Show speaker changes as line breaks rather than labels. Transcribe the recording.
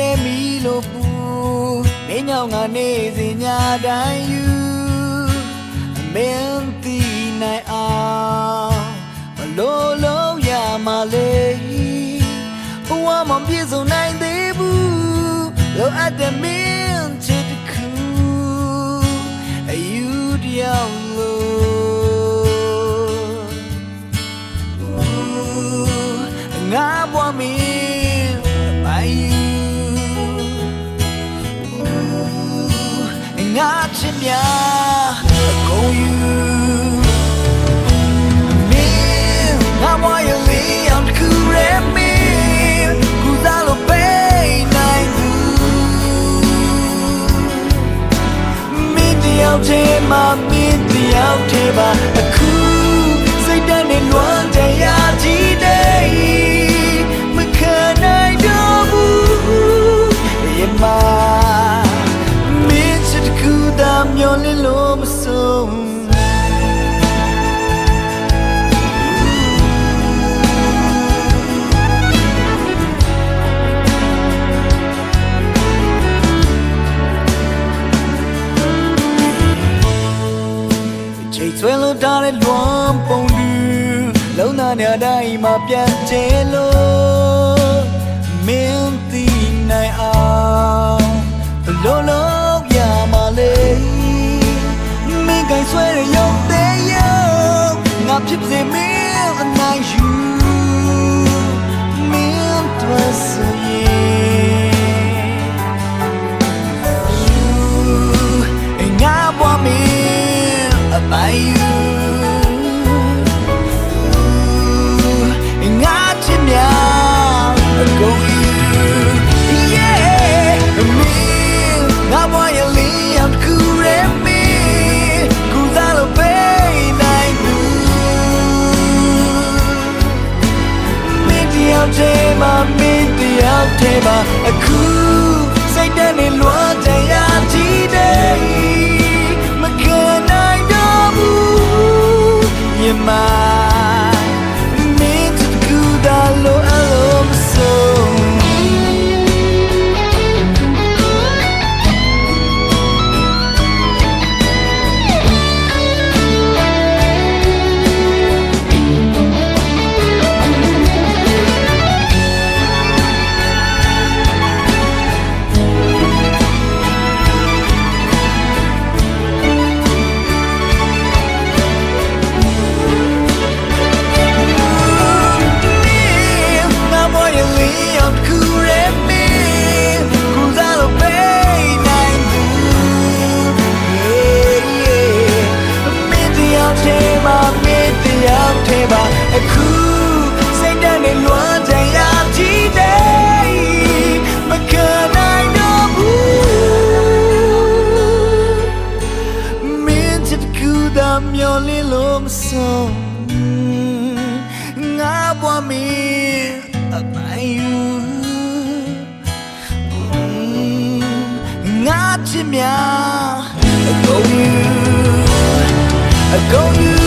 တဲ့မီလို့ပူမင်းညောင်ကနေစဉ်ညတိုင်းယူအမင်းတီနိုင်အောင်ဘလို့လုံးရမလဲဘဝမပြေဆုံးနိုင်သေးဘူးလိုအပ်တဲ့ ချစ်မြအကုန်ယူမင်းငါဘွားရဲ့လေးအောင် ချိတ်ဆွဲလို့ထားတဲ့လွမ်းပုံလူလုံးသားနေတိုင်းမှာပြန်ကျဲလို့မင်းသိနိုင်အောင်ဘလို့လို့ရမလဲမင်းကိုင်ဆွဲရရုံသေးရုံငါဖြစ်စေမင်းအနိုင်ယူမင်းတို့ မှာမင်းတယောက်တည်းမှာအခု အခုစိတ်ဓာတ်နဲ့လွှမ်းတရားကြည့်တယ်မခံနိုင်တော့ဘူးမင်းချစ်ကူတာမျောလင်းလို့မဆုံးငါဘွားမင်းအပိုင်ယူငါချစ်မြအကုန်ယူအကုန်ယူ